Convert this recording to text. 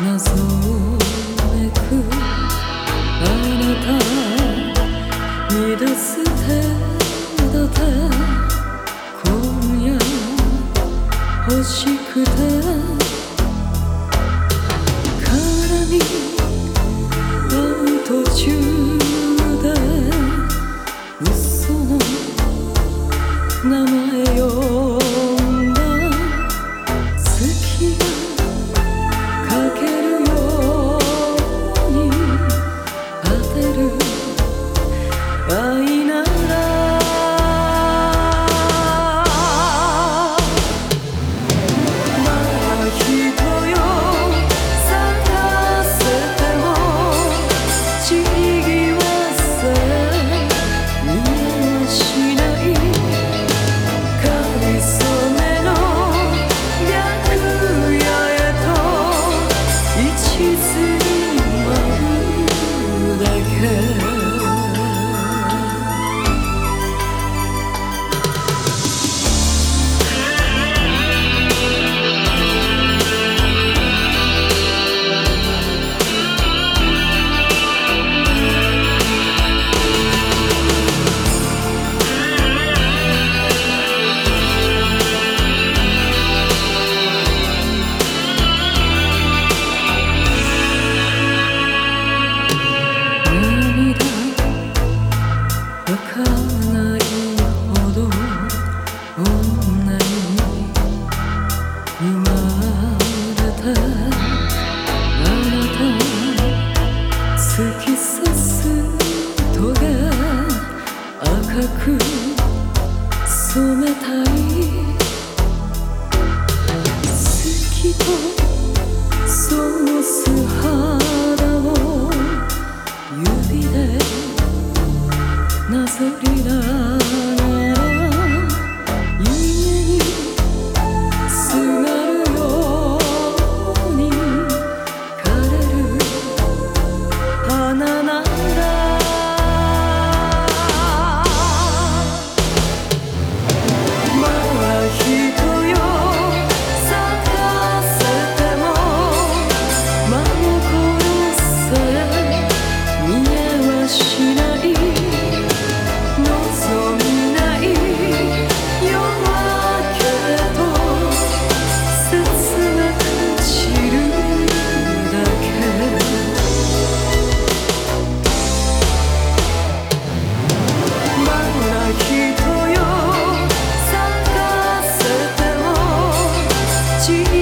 謎めくあなた乱す程度で今夜欲しくて。care ないほどにまれた。あなた突き刺す糸が赤く染めたい好きとその姿 Sabrina. cheese.